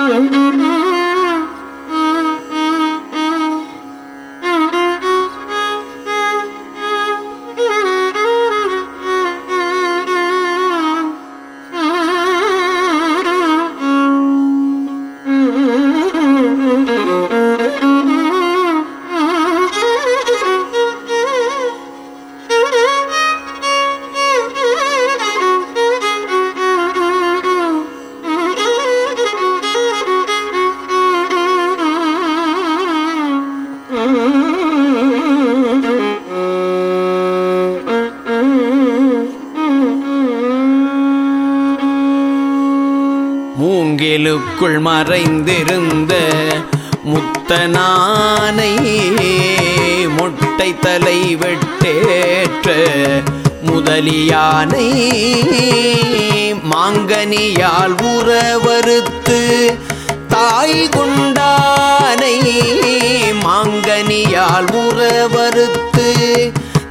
Mm-hmm. மூங்கிலுக்குள் மறைந்திருந்த முத்தனானை மொட்டை தலை வெட்டேற்ற முதலியானை மாங்கனியால் உறவறுத்து தாய் கொண்டானை மாங்கனியால் உறவறுத்து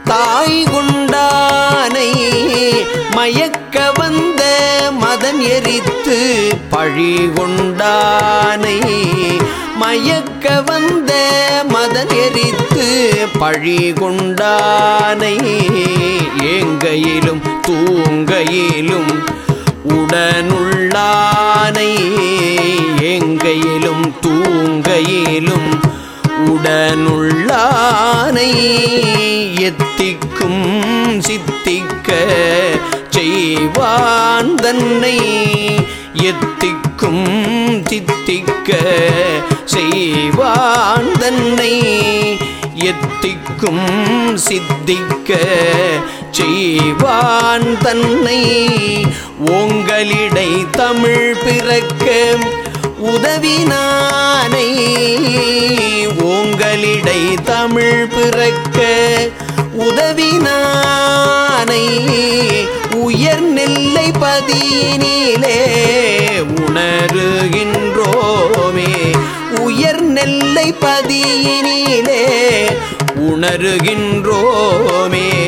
தாய் கொண்டானை மயக்க எரித்து பழி கொண்டானை மயக்க வந்த மதன் எரித்து பழி கொண்டானை ஏங்கையிலும் தூங்கையிலும் உடனுள்ளானை எங்கையிலும் தூங்கையிலும் உடனுள்ளானை எத்திக்கும் சித்திக்க தன்னை எத்திக்கும் தித்திக்க செய்வான் தன்னை எத்திக்கும் சித்திக்க செய்வான் தன்னை. ஓங்கலிடை தமிழ் பிறக்க உதவினானை ஓங்கலிடை தமிழ் பிறக்க உதவினானை நெல்லை உணருகின்றோமே. உயர் நெல்லை பதியினிலே உணருகின்றோமே.